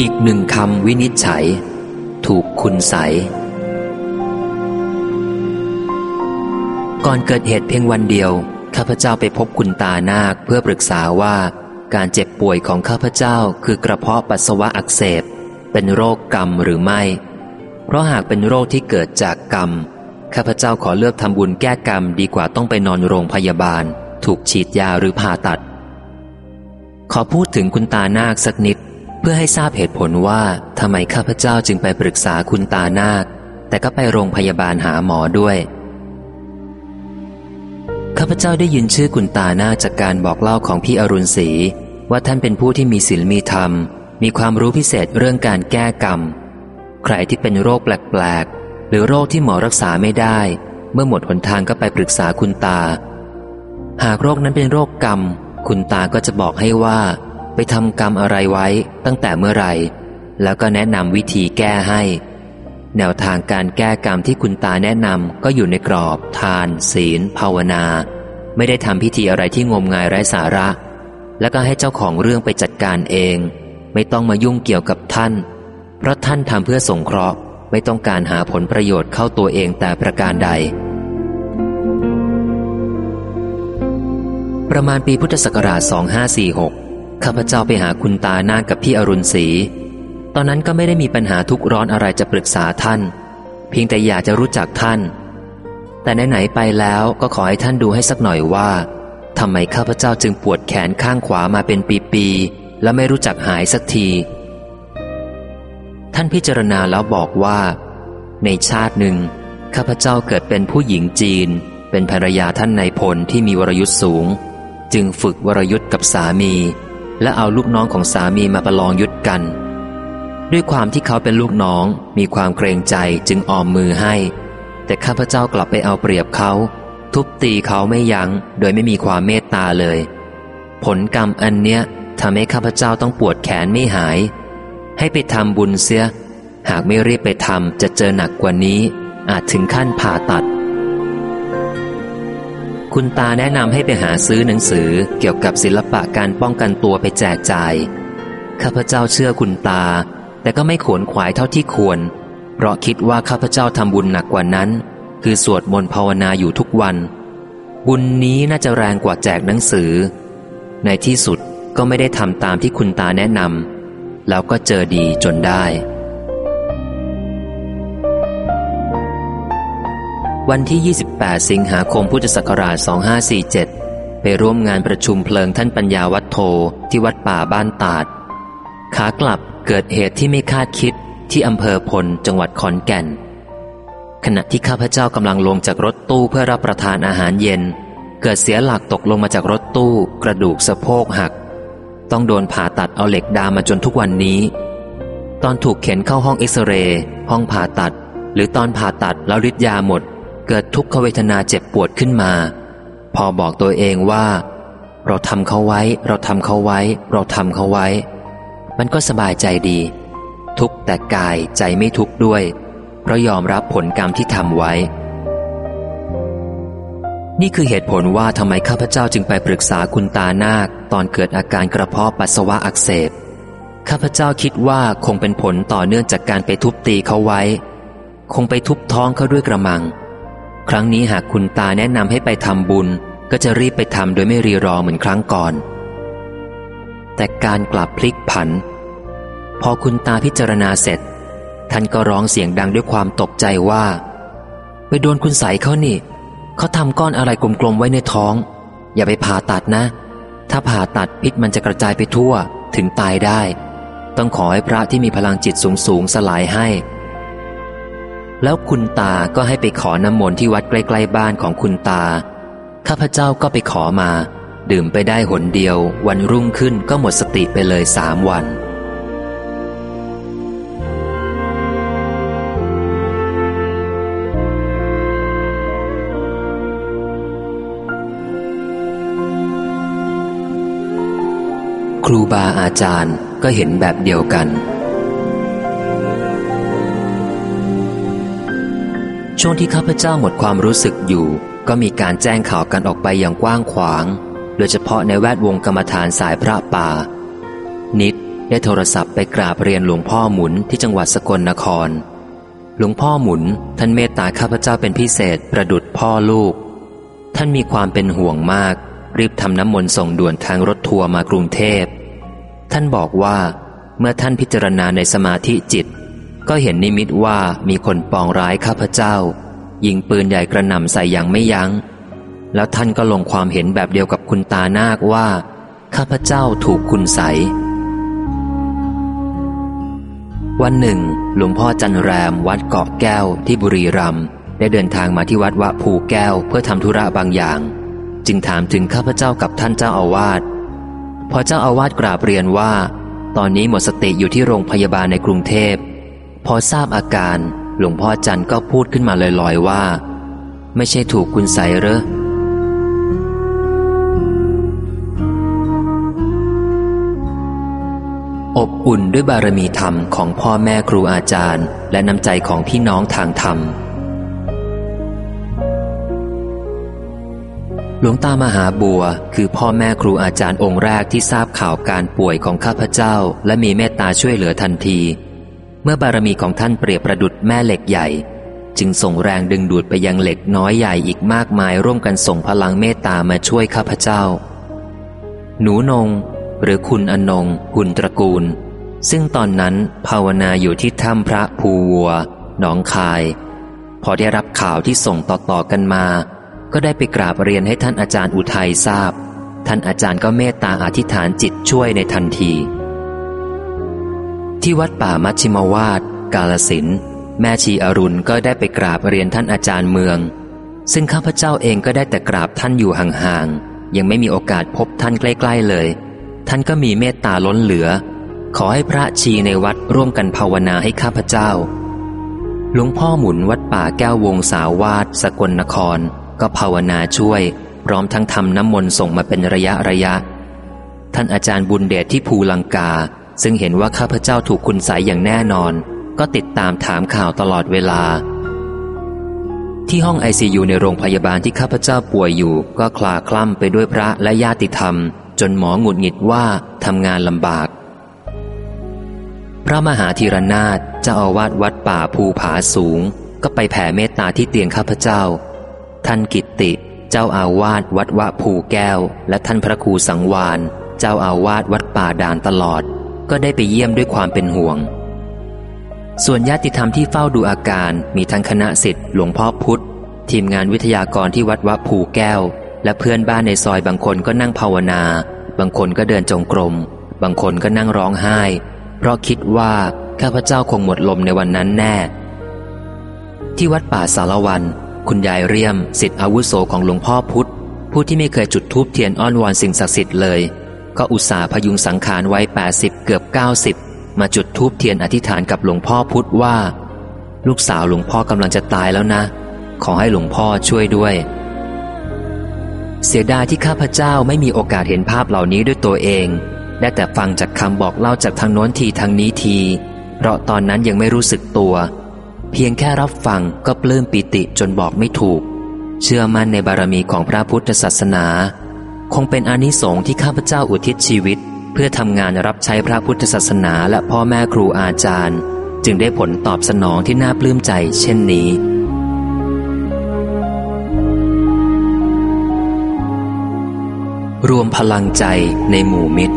อีกหนึ่งคำวินิจฉัย ถูกคุณใส ก่อนเกิดเหตุเพียงวันเดียว ข้าพเจ้าไปพบคุณตานาคเพื่อปรึกษาว่า การเจ็บป่วยของข้าพเจ้าคือกระเพาะปัสสาวะอักเสบ เป็นโรคกรรมหรือไม่ เพราะหากเป็นโรคที่เกิดจากกรรม ข้าพเจ้าขอเลือกทำบุญแก้กรรมดีกว่าต้องไปนอนโรงพยาบาล ถูกฉีดยาหรือผ่าตัด ขอพูดถึงคุณตานาคสักนิด พื่อให้ทราบเหตุผลว่าทำไมข้าพเจ้าจึงไปปรึกษาคุณตานาค แต่ก็ไปโรงพยาบาลหาหมอด้วย ข้าพเจ้าได้ยินชื่อคุณตานาคจากการบอกเล่าของพี่อรุณศรีว่าท่านเป็นผู้ที่มีศีลมีธรรม มีความรู้พิเศษเรื่องการแก้กรรม ใครที่เป็นโรคแปลกๆ หรือโรคที่หมอรักษาไม่ได้ เมื่อหมดหนทางก็ไปปรึกษาคุณตา หากโรคนั้นเป็นโรคกรรม คุณตาก็จะบอกให้ว่า ไปทำกรรมอะไรไว้ตั้งแต่เมื่อไหร่ แล้วก็แนะนำวิธีแก้ให้ แนวทางการแก้กรรมที่คุณตาแนะนำก็อยู่ในกรอบ ทาน ศีล ภาวนา ไม่ได้ทำพิธีอะไรที่งมงายไร้สาระ แล้วก็ให้เจ้าของเรื่องไปจัดการเอง ไม่ต้องมายุ่งเกี่ยวกับท่าน เพราะท่านทำเพื่อสงเคราะห์ ไม่ต้องการหาผลประโยชน์เข้าตัวเองแต่ประการใดประมาณปีพุทธศักราช 2546 ข้าพเจ้าไปหาคุณตานาคกับพี่อรุณศรีตอนนั้นก็ไม่ได้มีปัญหาทุกร้อนอะไรจะปรึกษาท่าน เพียงแต่อยากจะรู้จักท่าน แต่ไหนๆไปแล้วก็ขอให้ท่านดูให้สักหน่อยว่าทำไมข้าพเจ้าจึงปวดแขนข้างขวามาเป็นปีๆและไม่รู้จักหายสักที ท่านพิจารณาแล้วบอกว่า ในชาติหนึ่งข้าพเจ้าเกิดเป็นผู้หญิงจีน เป็นภรรยาท่านนายพลที่มีวรยุทธ์สูง จึงฝึกวรยุทธ์กับสามี และเอาลูกน้องของสามีมาประลองยุทธกัน ด้วยความที่เขาเป็นลูกน้องมีความเกรงใจจึงออมมือให้ แต่ข้าพเจ้ากลับไปเอาเปรียบเขา ทุบตีเขาไม่ยัง้ง โดยไม่มีความเมตตาเลย ผลกรรมอันเนี้ยทำให้ข้าพเจ้าต้องปวดแขนไม่หาย ให้ไปทำบุญเสีย หากไม่รีบไปทำจะเจอหนักกว่านี้ อาจถึงขั้นผ่าตัด คุณตาแนะนำให้ไปหาซื้อหนังสือเกี่ยวกับศิลปะการป้องกันตัวไปแจกจ่าย ข้าพเจ้าเชื่อคุณตา แต่ก็ไม่ขวนขวายเท่าที่ควร เพราะคิดว่าข้าพเจ้าทำบุญหนักกว่านั้น คือสวดมนต์ภาวนาอยู่ทุกวัน บุญนี้น่าจะแรงกว่าแจกหนังสือ ในที่สุดก็ไม่ได้ทำตามที่คุณตาแนะนำแล้วก็เจอดีจนได้ วันที่ 28 สิงหาคมพุทธศักราช 2547 ไปร่วมงานประชุมเพลิงท่านปัญญาวัดโทที่วัดป่าบ้านตาด ขากลับเกิดเหตุที่ไม่คาดคิดที่อำเภอพลจังหวัดขอนแก่น ขณะที่ข้าพเจ้ากำลังลงจากรถตู้เพื่อรับประทานอาหารเย็น เกิดเสียหลักตกลงมาจากรถตู้กระดูกสะโพกหัก ต้องโดนผ่าตัดเอาเหล็กดามมาจนทุกวันนี้ ตอนถูกเข็นเข้าห้องเอ็กซเรย์ห้องผ่าตัด หรือตอนผ่าตัดแล้วฤทธิ์ยาหมด เกิดทุกขเวทนาเจ็บปวดขึ้นมา พอบอกตัวเองว่า เราทำเขาไว้ เราทำเขาไว้ เราทำเขาไว้ มันก็สบายใจดี ทุกแต่กายใจไม่ทุกด้วย เพราะยอมรับผลกรรมที่ทำไว้ นี่คือเหตุผลว่าทำไมข้าพเจ้าจึงไปปรึกษาคุณตานาคตอนเกิดอาการกระเพาะปัสสาวะอักเสบข้าพเจ้าคิดว่าคงเป็นผลต่อเนื่องจากการไปทุบตีเขาไว้ คงไปทุบท้องเขาด้วยกระมัง ครั้งนี้หากคุณตาแนะนำให้ไปทำบุญ ก็จะรีบไปทำโดยไม่รีรอเหมือนครั้งก่อน แต่การกลับพลิกผัน พอคุณตาพิจารณาเสร็จ ท่านก็ร้องเสียงดังด้วยความตกใจว่า ไปโดนคุณใสเขานี่เขาทำก้อนอะไรกลมๆไว้ในท้อง อย่าไปผ่าตัดนะ ถ้าผ่าตัดพิษมันจะกระจายไปทั่วถึงตายได้ ต้องขอให้พระที่มีพลังจิตสูงๆสลายให้ แล้วคุณตาก็ให้ไปขอน้ำมนต์ที่วัดใกล้ๆบ้านของคุณตา ข้าพเจ้าก็ไปขอมา ดื่มไปได้หนเดียว วันรุ่งขึ้นก็หมดสติไปเลยสามวัน ครูบาอาจารย์ก็เห็นแบบเดียวกัน ช่วงที่ข้าพเจ้าหมดความรู้สึกอยู่ ก็มีการแจ้งข่าวกันออกไปอย่างกว้างขวาง โดยเฉพาะในแวดวงกรรมฐานสายพระป่า นิดได้โทรศัพท์ไปกราบเรียนหลวงพ่อหมุนที่จังหวัดสกลนคร หลวงพ่อหมุน ท่านเมตตาข้าพเจ้าเป็นพิเศษประดุดพ่อลูก ท่านมีความเป็นห่วงมาก รีบทำน้ำมนต์ส่งด่วนทางรถทัวร์มากรุงเทพ ท่านบอกว่า เมื่อท่านพิจารณาในสมาธิจิต ก็เห็นนิมิตว่ามีคนปองร้ายข้าพเจ้า ยิงปืนใหญ่กระหน่ำใส่อย่างไม่ยัง้ง แล้วท่านก็ลงความเห็นแบบเดียวกับคุณตานาคว่า ข้าพเจ้าถูกคุณใส วันหนึ่ง หลวงพ่อจันแรมวัดเกาะแก้วที่บุรีรัมย์ได้เดินทางมาที่วัดวะภูแก้วเพื่อทำธุระบางอย่าง จึงถามถึงข้าพเจ้ากับท่านเจ้าอาวาสพอเจ้าอาวาสกราบเรียนว่า ตอนนี้หมดสติอยู่ที่โรงพยาบาลในกรุงเทพ พอทราบอาการหลวงพ่อจันก็พูดขึ้นมาลอยๆว่า ไม่ใช่ถูกคุณใสเหรออบอุ่นด้วยบารมีธรรมของพ่อแม่ครูอาจารย์ และน้ำใจของพี่น้องทางธรรม หลวงตามหาบัวคือพ่อแม่ครูอาจารย์องค์แรกที่ทราบข่าวการป่วยของข้าพเจ้า และมีเมตตาช่วยเหลือทันที เมื่อบารมีของท่านเปรียบประดุดแม่เหล็กใหญ่ จึงส่งแรงดึงดูดไปยังเหล็กน้อยใหญ่อีกมากมายร่วมกันส่งพลังเมตตามาช่วยข้าพเจ้า หนูนง หรือคุณอนงหุนตระกูล ซึ่งตอนนั้นภาวนาอยู่ที่ถ้ำพระภูวัว หนองคาย พอได้รับข่าวที่ส่งต่อๆกันมา ก็ได้ไปกราบเรียนให้ท่านอาจารย์อุทัยทราบ ท่านอาจารย์ก็เมตตาอธิษฐานจิตช่วยในทันที ที่วัดป่ามัชชิมวาด กาลสิน แม่ชีอรุณก็ได้ไปกราบเรียนท่านอาจารย์เมือง ซึ่งข้าพเจ้าเองก็ได้แต่กราบท่านอยู่ห่างๆ ยังไม่มีโอกาสพบท่านใกล้ ๆเลย ท่านก็มีเมตตาล้นเหลือ ขอให้พระชีในวัดร่วมกันภาวนาให้ข้าพเจ้า หลวงพ่อหมุนวัดป่าแก้ววงสาวาดสกลนคร ก็ภาวนาช่วย พร้อมทั้งทำน้ำมนต์ส่งมาเป็นระยะระยะ ท่านอาจารย์บุญเดชที่ภูลังกา ซึ่งเห็นว่าข้าพเจ้าถูกคุณใสยอย่างแน่นอน ก็ติดตามถามข่าวตลอดเวลา ที่ห้องไอซียูในโรงพยาบาลที่ข้าพเจ้าป่วยอยู่ ก็คลาคล่ำไปด้วยพระและญาติธรรม จนหมอหงุดหงิดว่าทำงานลำบาก พระมหาธีรนาถเจ้าอาวาสวัดป่าภูผาสูง ก็ไปแผ่เมตตาที่เตียงข้าพเจ้า ท่านกิตติ เจ้าอาวาสวัดวะภูแก้ว และท่านพระครูสังวานเจ้าอาวาสวัดป่าด่านตลอด ก็ได้ไปเยี่ยมด้วยความเป็นห่วง ส่วนญาติธรรมที่เฝ้าดูอาการมีทั้งคณะสิทธิ์หลวงพ่อพุธทีมงานวิทยากรที่วัดวะภูแก้ว และเพื่อนบ้านในซอยบางคนก็นั่งภาวนา บางคนก็เดินจงกรม บางคนก็นั่งร้องไห้ เพราะคิดว่าข้าพเจ้าคงหมดลมในวันนั้นแน่ ที่วัดป่าสารวัน คุณยายเรียมสิทธิอาวุโสของหลวงพ่อพุธผู้ที่ไม่เคยจุดธูปเทียนอ้อนวอนสิ่งศักดิ์สิทธิ์เลย ก็อุตส่าห์พยุงสังขารไว้ 80 เกือบ 90 มาจุดธูปเทียนอธิษฐานกับหลวงพ่อพุธว่า ลูกสาวหลวงพ่อกำลังจะตายแล้วนะ ขอให้หลวงพ่อช่วยด้วย เสียดายที่ข้าพเจ้าไม่มีโอกาสเห็นภาพเหล่านี้ด้วยตัวเอง ได้แต่ฟังจากคำบอกเล่าจากทางโน้นทีทางนี้ที เพราะตอนนั้นยังไม่รู้สึกตัว เพียงแค่รับฟังก็ปลื้มปิติจนบอกไม่ถูก เชื่อมั่นในบารมีของพระพุทธศาสนา คงเป็นอนิสงส์ที่ข้าพเจ้าอุทิศชีวิต เพื่อทำงานรับใช้พระพุทธศาสนาและพ่อแม่ครูอาจารย์ จึงได้ผลตอบสนองที่น่าปลื้มใจ เช่นนี้ รวมพลังใจในหมู่มิตร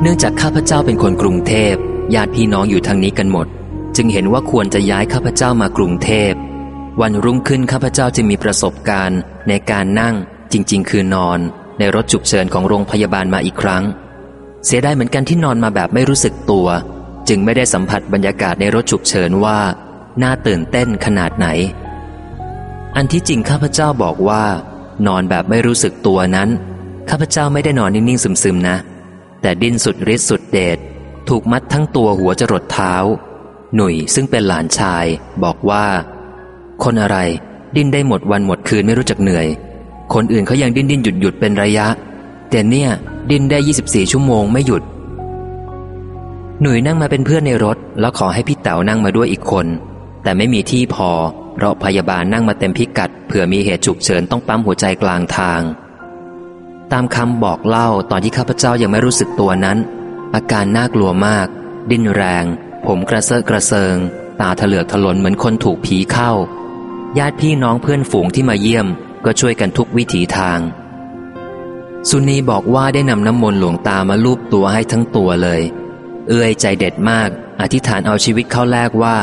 เนื่องจากข้าพเจ้าเป็นคนกรุงเทพญาติพี่น้องอยู่ทางนี้กันหมด จึงเห็นว่าควรจะย้ายข้าพเจ้ามากรุงเทพ วันรุ่งขึ้นข้าพเจ้าจะมีประสบการณ์ในการนั่งจริง ๆ คือนอน ในรถฉุกเฉินของโรงพยาบาลมาอีกครั้ง เสียดายเหมือนกันที่นอนมาแบบไม่รู้สึกตัว จึงไม่ได้สัมผัสบรรยากาศในรถฉุกเฉินว่า น่าตื่นเต้นขนาดไหน อันที่จริงข้าพเจ้าบอกว่า นอนแบบไม่รู้สึกตัวนั้นข้าพเจ้าไม่ได้นอนนิ่งๆซึมๆนะ แต่ดิ้นสุดฤทธิ์สุดเดชถูกมัดทั้งตัวหัวจรดเท้า หนุ่ยซึ่งเป็นหลานชาย บอกว่า คนอะไร ดิ้นได้หมดวันหมดคืนไม่รู้จักเหนื่อย คนอื่นเขายังดิ้นดิ้นหยุดหยุดเป็นระยะ แต่เนี่ย ดิ้นได้ 24 ชั่วโมงไม่หยุด หนุ่ยนั่งมาเป็นเพื่อนในรถ แล้วขอให้พี่เต๋านั่งมาด้วยอีกคน แต่ไม่มีที่พอ เพราะพยาบาลนั่งมาเต็มพิกัดเผื่อมีเหตุฉุกเฉินต้องปั๊มหัวใจกลางทาง ตามคำบอกเล่าตอนที่ข้าพเจ้ายังไม่รู้สึกตัวนั้น อาการน่ากลัวมาก ดิ้นแรง ผมกระเซาะกระเซิงตาเถลือกถลนเหมือนคนถูกผีเข้า ญาติพี่น้องเพื่อนฝูงที่มาเยี่ยม ก็ช่วยกันทุกวิถีทาง สุนีบอกว่าได้นำน้ำมนต์หลวงตามาลูบตัวให้ทั้งตัวเลย เอื้อยใจเด็ดมาก อธิษฐานเอาชีวิตเข้าแลกว่า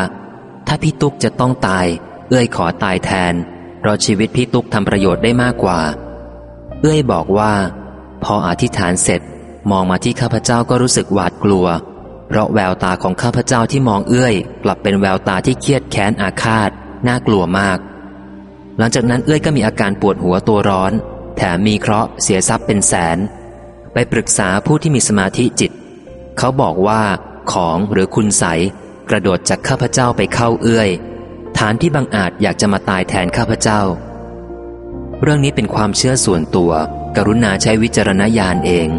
ถ้าพี่ตุ๊กจะต้องตาย เอื้อยขอตายแทนเพราะชีวิตพี่ตุ๊กทำประโยชน์ได้มากกว่า เอื้อยบอกว่า พออธิษฐานเสร็จมองมาที่ข้าพเจ้าก็รู้สึกหวาดกลัว เพราะแววตาของข้าพเจ้าที่มองเอื้อย กลับเป็นแววตาที่เครียดแค้นอาฆาต น่ากลัวมาก หลังจากนั้นเอื้อยก็มีอาการปวดหัวตัวร้อน แถมมีเคราะห์เสียทรัพย์เป็นแสน ไปปรึกษาผู้ที่มีสมาธิจิต เขาบอกว่าของหรือคุณใสกระโดดจากข้าพเจ้าไปเข้าเอื้อย ฐานที่บังอาจอยากจะมาตายแทนข้าพเจ้า เรื่องนี้เป็นความเชื่อส่วนตัว กรุณาใช้วิจารณญาณเอง